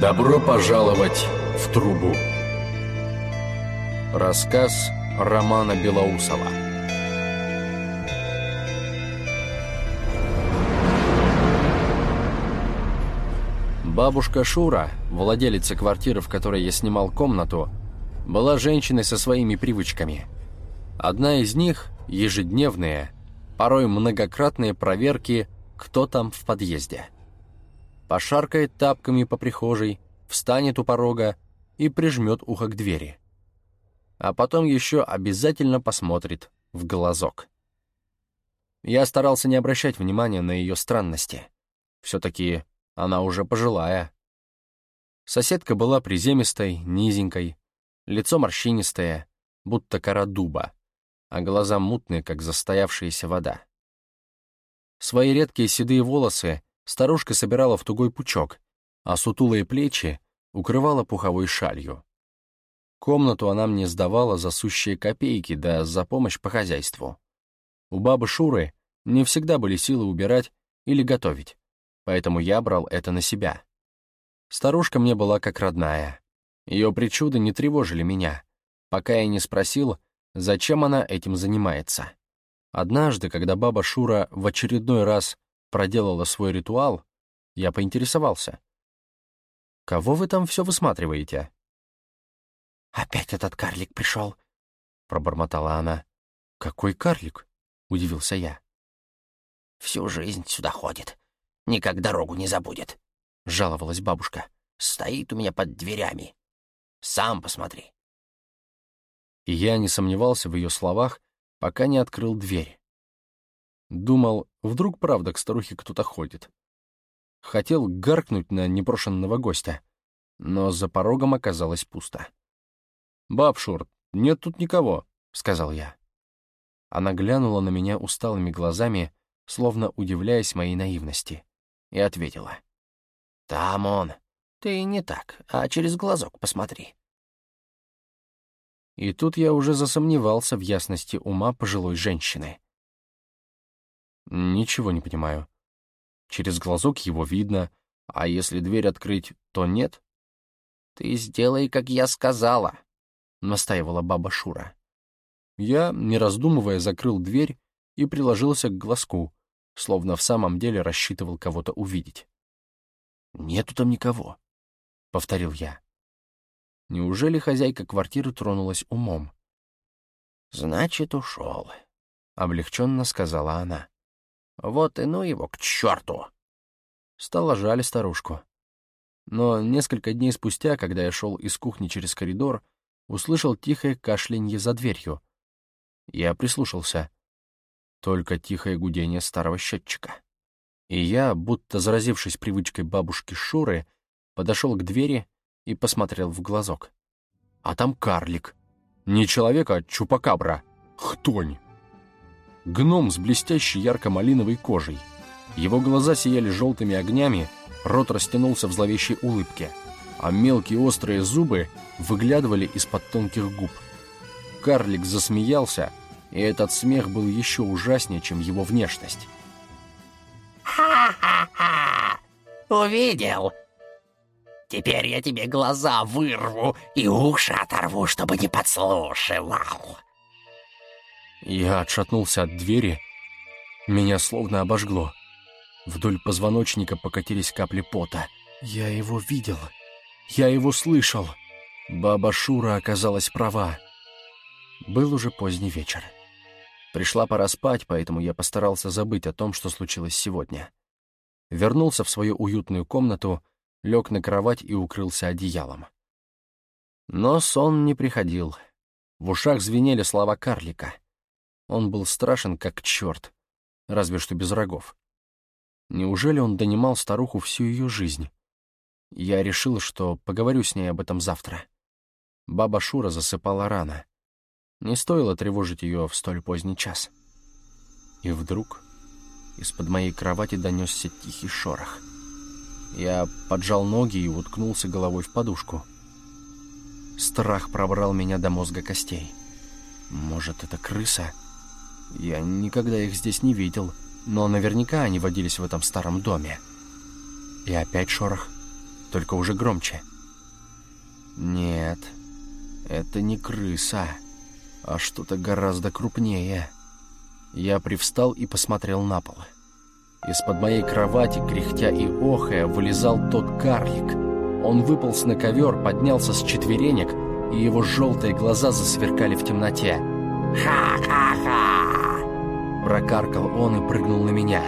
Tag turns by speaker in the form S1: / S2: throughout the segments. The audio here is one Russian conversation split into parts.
S1: Добро пожаловать в трубу. Рассказ Романа Белоусова. Бабушка Шура, владелица квартиры, в которой я снимал комнату, была женщиной со своими привычками. Одна из них – ежедневные, порой многократные проверки, кто там в подъезде – пошаркает тапками по прихожей, встанет у порога и прижмет ухо к двери. А потом еще обязательно посмотрит в глазок. Я старался не обращать внимания на ее странности. Все-таки она уже пожилая. Соседка была приземистой, низенькой, лицо морщинистое, будто кора дуба, а глаза мутные, как застоявшаяся вода. Свои редкие седые волосы старушка собирала в тугой пучок, а сутулые плечи укрывала пуховой шалью. Комнату она мне сдавала за сущие копейки, да за помощь по хозяйству. У бабы Шуры не всегда были силы убирать или готовить, поэтому я брал это на себя. Старушка мне была как родная. Ее причуды не тревожили меня, пока я не спросил, зачем она этим занимается. Однажды, когда баба Шура в очередной раз проделала свой ритуал, я поинтересовался. «Кого вы там все высматриваете?»
S2: «Опять этот карлик пришел», — пробормотала она.
S1: «Какой карлик?» — удивился я.
S2: «Всю жизнь сюда ходит. Никак дорогу не забудет», — жаловалась бабушка. «Стоит у меня под дверями. Сам посмотри».
S1: И я не сомневался в ее словах, пока не открыл дверь. Думал, вдруг правда к старухе кто-то ходит. Хотел гаркнуть на непрошенного гостя, но за порогом оказалось пусто. «Баб Шурт, нет тут никого», — сказал я. Она глянула на меня усталыми глазами, словно удивляясь моей наивности, и ответила.
S2: «Там он. Ты не так, а через глазок посмотри».
S1: И тут я уже засомневался в ясности ума пожилой женщины. Ничего не понимаю. Через глазок его видно, а если дверь открыть, то нет?
S2: Ты сделай, как я сказала, настаивала баба Шура.
S1: Я, не раздумывая, закрыл дверь и приложился к глазку, словно в самом деле рассчитывал кого-то увидеть. «Нету там никого», — повторил я. Неужели хозяйка квартиры тронулась умом?
S2: «Значит, ушел», — облегченно сказала она. Вот и ну его к черту!»
S1: Стало жаль старушку. Но несколько дней спустя, когда я шел из кухни через коридор, услышал тихое кашлянье за дверью. Я прислушался. Только тихое гудение старого счетчика. И я, будто заразившись привычкой бабушки Шуры, подошел к двери и посмотрел в глазок. А там карлик. Не человек, а чупакабра. Хтонь. Гном с блестящей ярко-малиновой кожей. Его глаза сияли желтыми огнями, рот растянулся в зловещей улыбке, а мелкие острые зубы выглядывали из-под тонких губ. Карлик засмеялся, и этот смех был еще ужаснее, чем его внешность.
S2: «Ха-ха-ха! Увидел? Теперь я тебе глаза вырву и уши оторву, чтобы не подслушивал!»
S1: Я отшатнулся от двери. Меня словно обожгло. Вдоль позвоночника покатились капли пота. Я его видел. Я его слышал. Баба Шура оказалась права. Был уже поздний вечер. Пришла пора спать, поэтому я постарался забыть о том, что случилось сегодня. Вернулся в свою уютную комнату, лег на кровать и укрылся одеялом. Но сон не приходил. В ушах звенели слова карлика — он был страшен, как черт, разве что без рогов. Неужели он донимал старуху всю ее жизнь? Я решил, что поговорю с ней об этом завтра. Баба Шура засыпала рано. Не стоило тревожить ее в столь поздний час. И вдруг из-под моей кровати донесся тихий шорох. Я поджал ноги и уткнулся головой в подушку. Страх пробрал меня до мозга костей. Может, это крыса? Я никогда их здесь не видел, но наверняка они водились в этом старом доме. И опять шорох. только уже громче. Нет, это не крыса, а что-то гораздо крупнее. Я привстал и посмотрел на пол. Из-под моей кровати, кряхтя и охая, вылезал тот карлик. Он выполз на ковер, поднялся с четверенек, и его желтые глаза засверкали в темноте.
S2: «Ха-ха-ха!»
S1: Прокаркал он и прыгнул на меня.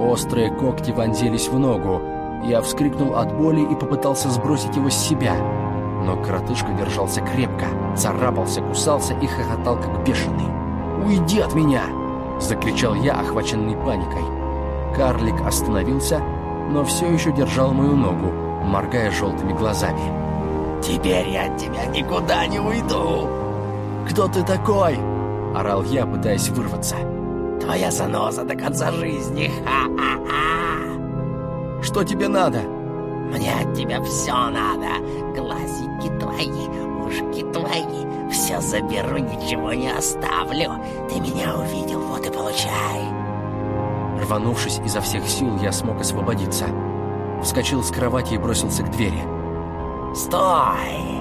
S1: Острые когти вонзились в ногу. Я вскрикнул от боли и попытался сбросить его с себя. Но коротышка держался крепко, царапался, кусался и хохотал, как бешеный. «Уйди от меня!» — закричал я, охваченный паникой. Карлик остановился, но все еще держал мою ногу, моргая желтыми глазами.
S2: «Теперь я от тебя никуда не уйду!»
S1: «Кто ты такой?» — орал я, пытаясь вырваться.
S2: «Твоя заноза до конца жизни! Ха-ха-ха!»
S1: «Что тебе надо?»
S2: «Мне от тебя все надо! Глазики твои, ушки твои, все заберу, ничего не оставлю! Ты меня увидел, вот и получай!»
S1: Рванувшись изо всех сил, я смог освободиться. Вскочил с кровати и бросился к двери.
S2: «Стой!»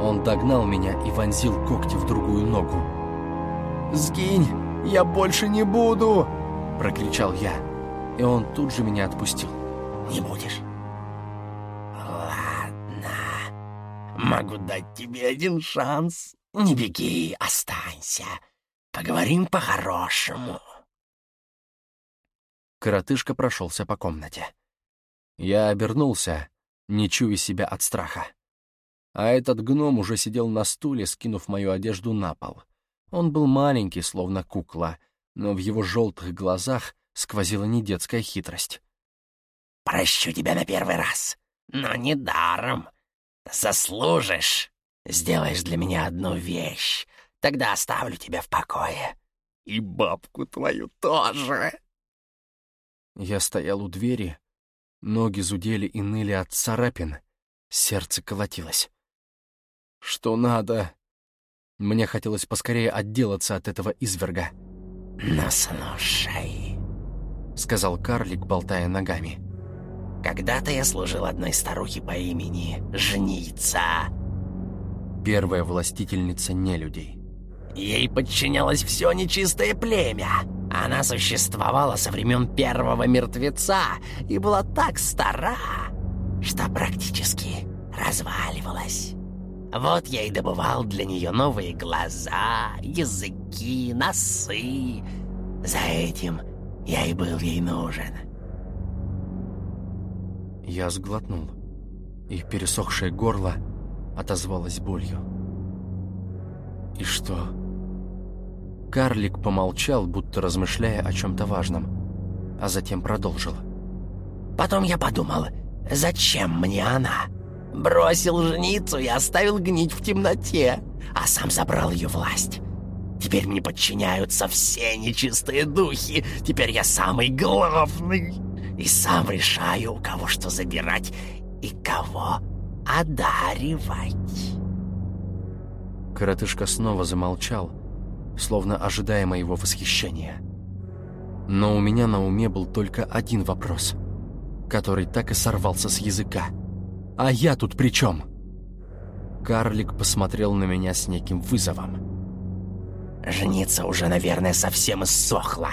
S1: Он догнал меня и вонзил когти в другую ногу. «Сгинь! Я больше не буду!» — прокричал я. И он тут же меня отпустил.
S2: «Не будешь?» «Ладно. Могу дать тебе один шанс. Не беги, останься. Поговорим по-хорошему».
S1: Коротышка прошелся по комнате. Я обернулся, не чуя себя от страха. А этот гном уже сидел на стуле, скинув мою одежду на пол. Он был маленький, словно кукла, но в его желтых глазах сквозила не детская хитрость.
S2: «Прощу тебя на первый раз, но не даром. Заслужишь. Сделаешь для меня одну вещь, тогда оставлю тебя в покое. И бабку твою тоже».
S1: Я стоял у двери, ноги зудели и ныли от царапин, сердце колотилось. «Что надо?» Мне хотелось поскорее отделаться от этого изверга.
S2: «Ну, слушай», — сказал карлик, болтая ногами. «Когда-то я служил одной старухе по имени Жница».
S1: Первая властительница нелюдей.
S2: Ей подчинялось все нечистое племя. Она существовала со времен первого мертвеца и была так стара, что практически разваливалась. Вот я и добывал для нее новые глаза, языки, носы. За этим я и был ей нужен.
S1: Я сглотнул, и пересохшее горло отозвалось болью. И что? Карлик помолчал, будто размышляя о чем-то важном, а затем продолжил.
S2: Потом я подумал, зачем мне она? Бросил жениться и оставил гнить в темноте, а сам забрал ее власть. Теперь мне подчиняются все нечистые духи. Теперь я самый главный. И сам решаю, у кого что забирать и кого одаривать.
S1: Коротышка снова замолчал, словно ожидая моего восхищения. Но у меня на уме был только один вопрос, который так и сорвался с языка — а я тут при чем?» Карлик посмотрел на меня с неким вызовом.
S2: «Женица уже, наверное, совсем иссохла.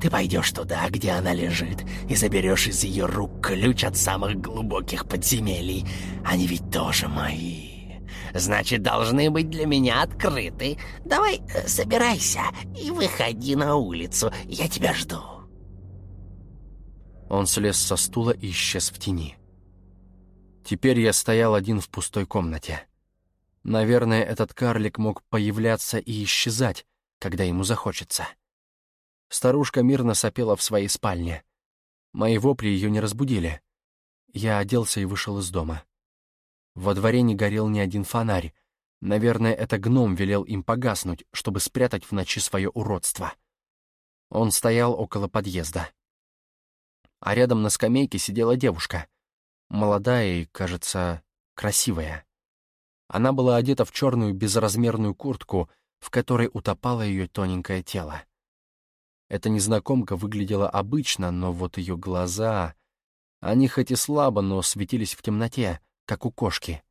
S2: Ты пойдешь туда, где она лежит, и заберешь из ее рук ключ от самых глубоких подземелий. Они ведь тоже мои. Значит, должны быть для меня открыты. Давай, э, собирайся и выходи на улицу. Я тебя жду».
S1: Он слез со стула и исчез в тени. Теперь я стоял один в пустой комнате. Наверное, этот карлик мог появляться и исчезать, когда ему захочется. Старушка мирно сопела в своей спальне. Мои вопли ее не разбудили. Я оделся и вышел из дома. Во дворе не горел ни один фонарь. Наверное, это гном велел им погаснуть, чтобы спрятать в ночи свое уродство. Он стоял около подъезда. А рядом на скамейке сидела девушка — молодая и, кажется, красивая. Она была одета в черную безразмерную куртку, в которой утопало ее тоненькое тело. Эта незнакомка выглядела обычно, но вот ее глаза... Они хоть и слабо, но светились в темноте, как у кошки.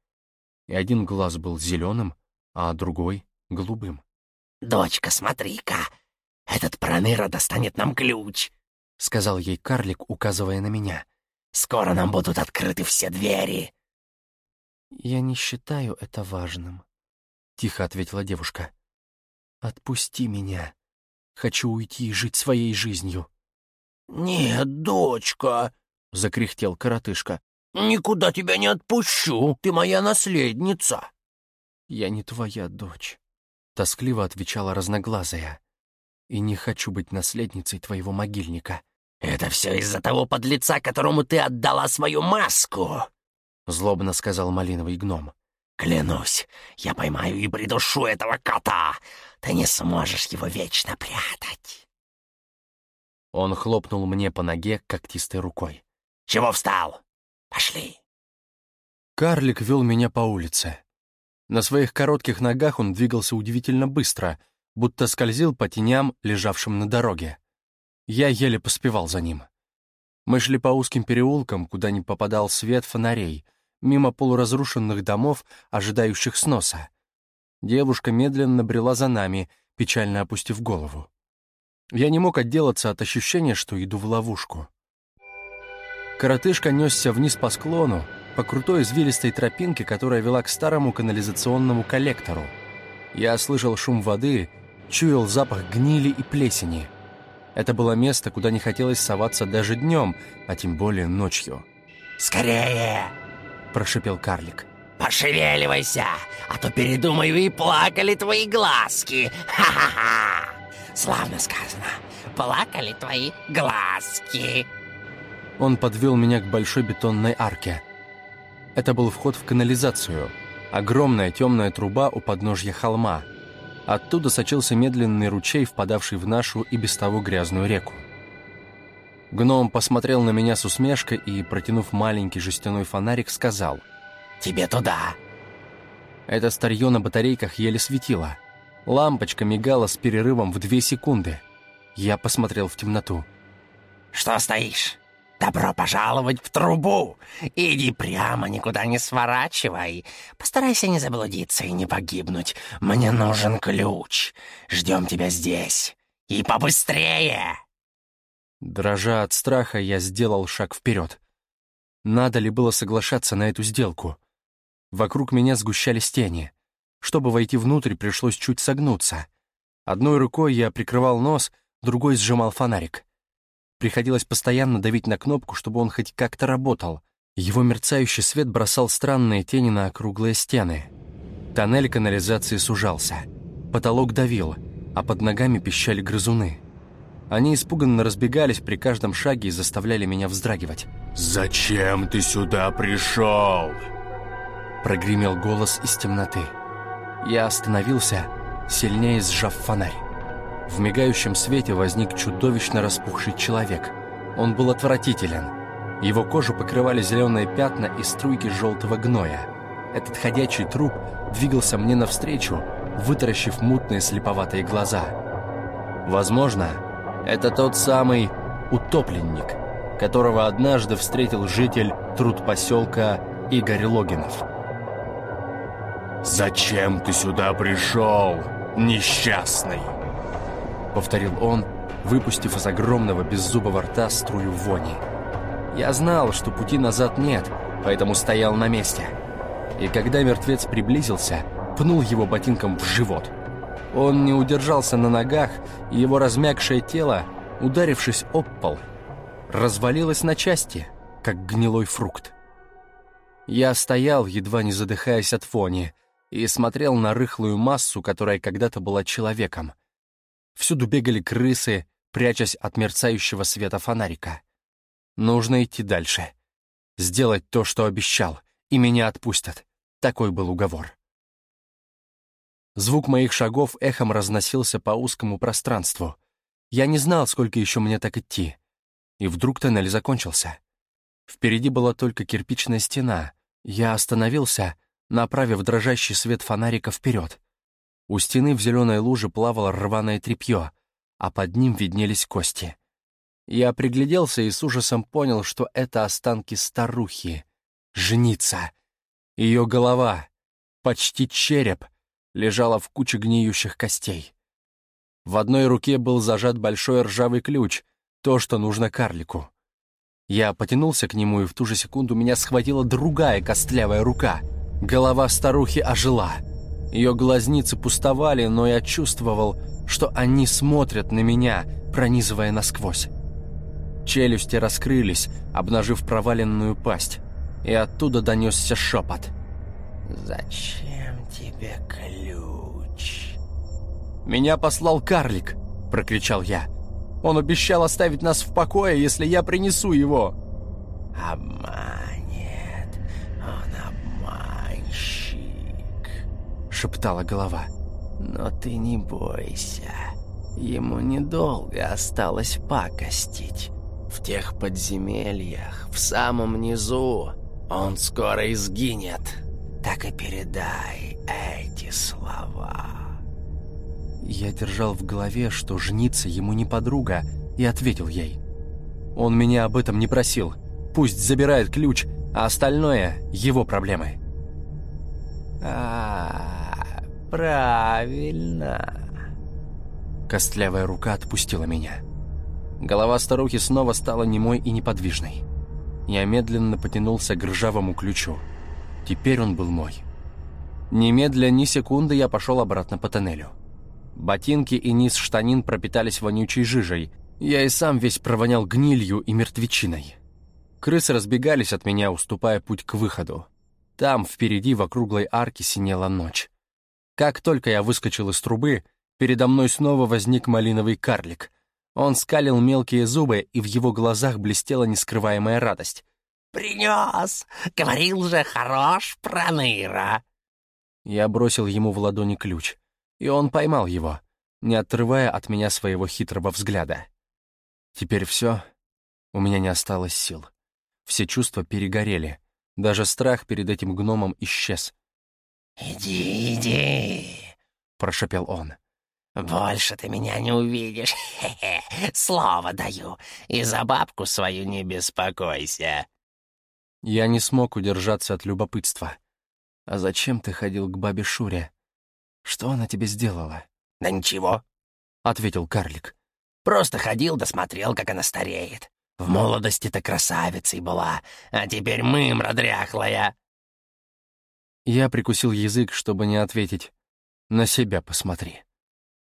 S1: И один глаз был зеленым, а другой — голубым.
S2: «Дочка, смотри-ка, этот проныра достанет нам ключ», — сказал ей карлик, указывая на меня. «Скоро нам будут открыты все двери».
S1: «Я не считаю это важным», — тихо ответила девушка. «Отпусти меня. Хочу уйти и жить своей жизнью».
S2: «Нет, дочка», — закряхтел коротышка. «Никуда тебя не отпущу, ты моя наследница».
S1: «Я не твоя дочь», — тоскливо отвечала разноглазая. «И не хочу быть наследницей твоего могильника».
S2: «Это все из-за того подлеца, которому ты отдала свою маску», — злобно сказал малиновый гном. «Клянусь, я поймаю и придушу этого кота. Ты не сможешь его вечно прятать».
S1: Он хлопнул мне по ноге когтистой рукой.
S2: «Чего встал? Пошли!»
S1: Карлик вел меня по улице. На своих коротких ногах он двигался удивительно быстро, будто скользил по теням, лежавшим на дороге. Я еле поспевал за ним. Мы шли по узким переулкам, куда не попадал свет фонарей, мимо полуразрушенных домов, ожидающих сноса. Девушка медленно брела за нами, печально опустив голову. Я не мог отделаться от ощущения, что иду в ловушку. Коротышка несся вниз по склону, по крутой извилистой тропинке, которая вела к старому канализационному коллектору. Я слышал шум воды, чуял запах гнили и плесени. Это было место, куда не хотелось соваться даже днем, а тем более ночью.
S2: «Скорее!» — прошипел карлик. «Пошевеливайся, а то передумаю и плакали твои глазки! Ха-ха-ха! Славно сказано, плакали твои глазки!»
S1: Он подвел меня к большой бетонной арке. Это был вход в канализацию. Огромная темная труба у подножья холма. Оттуда сочился медленный ручей, впадавший в нашу и без того грязную реку. Гном посмотрел на меня с усмешкой и, протянув маленький жестяной фонарик, сказал
S2: «Тебе туда!»
S1: Это старье на батарейках еле светило. Лампочка мигала с перерывом в две секунды. Я посмотрел в темноту.
S2: «Что стоишь? Добро пожаловать в трубу! Иди прямо, никуда не сворачивай. Постарайся не заблудиться и не погибнуть. Мне нужен ключ. Ждем тебя здесь. И побыстрее!»
S1: Дрожа от страха, я сделал шаг вперед. Надо ли было соглашаться на эту сделку? Вокруг меня сгущались тени. Чтобы войти внутрь, пришлось чуть согнуться. Одной рукой я прикрывал нос, другой сжимал фонарик. Приходилось постоянно давить на кнопку, чтобы он хоть как-то работал. Его мерцающий свет бросал странные тени на округлые стены. Тоннель канализации сужался. Потолок давил, а под ногами пищали грызуны. Они испуганно разбегались при каждом шаге и заставляли меня вздрагивать.
S3: «Зачем ты сюда пришел?»
S1: Прогремел голос из темноты. Я остановился, сильнее сжав фонарь. В мигающем свете возник чудовищно распухший человек. Он был отвратителен. Его кожу покрывали зеленые пятна и струйки желтого гноя. Этот ходячий труп двигался мне навстречу, вытаращив мутные слеповатые глаза. Возможно, это тот самый утопленник, которого однажды встретил житель труд поселка Игорь Логинов.
S3: «Зачем ты сюда пришел, несчастный?»
S1: Повторил он, выпустив из огромного беззубого рта струю вони. Я знал, что пути назад нет, поэтому стоял на месте. И когда мертвец приблизился, пнул его ботинком в живот. Он не удержался на ногах, и его размягшее тело, ударившись об пол, развалилось на части, как гнилой фрукт. Я стоял, едва не задыхаясь от вони, и смотрел на рыхлую массу, которая когда-то была человеком. Всюду бегали крысы, прячась от мерцающего света фонарика. Нужно идти дальше. Сделать то, что обещал, и меня отпустят. Такой был уговор. Звук моих шагов эхом разносился по узкому пространству. Я не знал, сколько еще мне так идти. И вдруг тоннель закончился. Впереди была только кирпичная стена. Я остановился направив дрожащий свет фонарика вперед. У стены в зеленой луже плавало рваное тряпье, а под ним виднелись кости. Я пригляделся и с ужасом понял, что это останки старухи. Женица. Ее голова, почти череп, лежала в куче гниющих костей. В одной руке был зажат большой ржавый ключ, то, что нужно карлику. Я потянулся к нему, и в ту же секунду меня схватила другая костлявая рука. Голова старухи ожила. Ее глазницы пустовали, но я чувствовал, что они смотрят на меня, пронизывая насквозь. Челюсти раскрылись, обнажив проваленную пасть, и оттуда донесся шепот.
S2: «Зачем тебе ключ?»
S1: «Меня послал карлик!» — прокричал я. «Он обещал оставить нас в покое, если я принесу его!»
S2: «Обманет,
S1: шептала голова.
S2: «Но ты не бойся, ему недолго осталось пакостить. В тех подземельях, в самом низу, он скоро изгинет. Так и передай эти слова».
S1: Я держал в голове, что жениться ему не подруга, и ответил ей. Он меня об этом не просил. Пусть забирает ключ, а остальное — его проблемы.
S2: «А, правильно».
S1: Костлявая рука отпустила меня. Голова старухи снова стала немой и неподвижной. Я медленно потянулся к ржавому ключу. Теперь он был мой. Немедля ни секунды я пошел обратно по тоннелю. Ботинки и низ штанин пропитались вонючей жижей. Я и сам весь провонял гнилью и мертвечиной. Крысы разбегались от меня, уступая путь к выходу. Там, впереди, в округлой арке синела ночь. Как только я выскочил из трубы, передо мной снова возник малиновый карлик. Он скалил мелкие зубы, и в его глазах блестела нескрываемая радость.
S2: «Принес! Говорил же, хорош проныра!»
S1: Я бросил ему в ладони ключ, и он поймал его, не отрывая от меня своего хитрого взгляда. Теперь все, у меня не осталось сил. Все чувства перегорели, даже страх перед этим гномом исчез.
S2: «Иди, иди!»
S1: — прошепел он.
S2: «Больше ты меня не увидишь. Хе -хе. Слово даю. И за бабку свою не беспокойся».
S1: Я не смог удержаться от любопытства. «А зачем ты ходил к бабе Шуре? Что она тебе сделала?»
S2: «Да ничего», —
S1: ответил карлик.
S2: «Просто ходил досмотрел, как она стареет. В молодости-то красавицей была, а теперь мымра дряхлая».
S1: Я прикусил язык, чтобы не ответить. «На себя посмотри».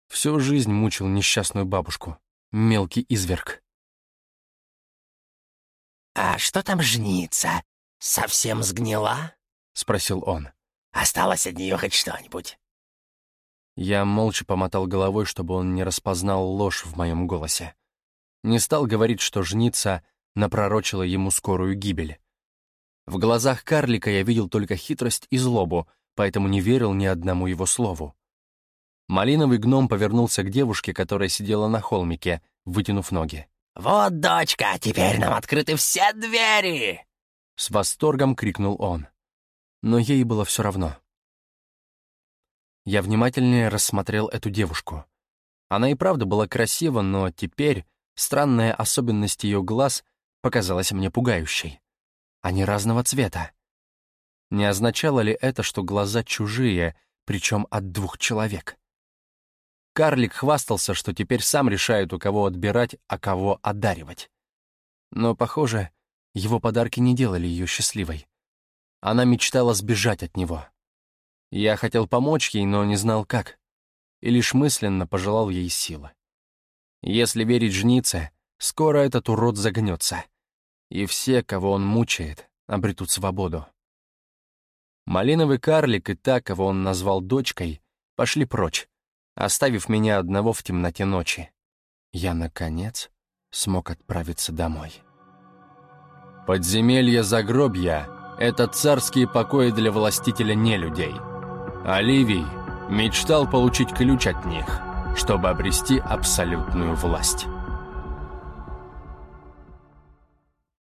S1: Всю жизнь мучил несчастную бабушку. Мелкий изверг.
S2: «А что там жница? Совсем сгнила?»
S1: — спросил он.
S2: «Осталось от нее хоть что-нибудь?»
S1: Я молча помотал головой, чтобы он не распознал ложь в моем голосе. Не стал говорить, что жница напророчила ему скорую гибель. В глазах карлика я видел только хитрость и злобу, поэтому не верил ни одному его слову. Малиновый гном повернулся к девушке, которая сидела на холмике, вытянув ноги.
S2: «Вот, дочка, теперь нам открыты все двери!»
S1: С восторгом крикнул он. Но ей было все равно. Я внимательнее рассмотрел эту девушку. Она и правда была красива, но теперь странная особенность ее глаз показалась мне пугающей. Они разного цвета. Не означало ли это, что глаза чужие, причем от двух человек? Карлик хвастался, что теперь сам решает, у кого отбирать, а кого одаривать. Но, похоже, его подарки не делали ее счастливой. Она мечтала сбежать от него. Я хотел помочь ей, но не знал как, и лишь мысленно пожелал ей силы. Если верить жнице, скоро этот урод загнется, и все, кого он мучает, обретут свободу. Малиновый карлик и та, кого он назвал дочкой, пошли прочь, оставив меня одного в темноте ночи. Я, наконец, смог отправиться домой. Подземелье загробья — это царские покои для властителя нелюдей. Оливий мечтал получить ключ от них, чтобы обрести абсолютную власть.